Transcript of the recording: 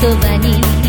そばに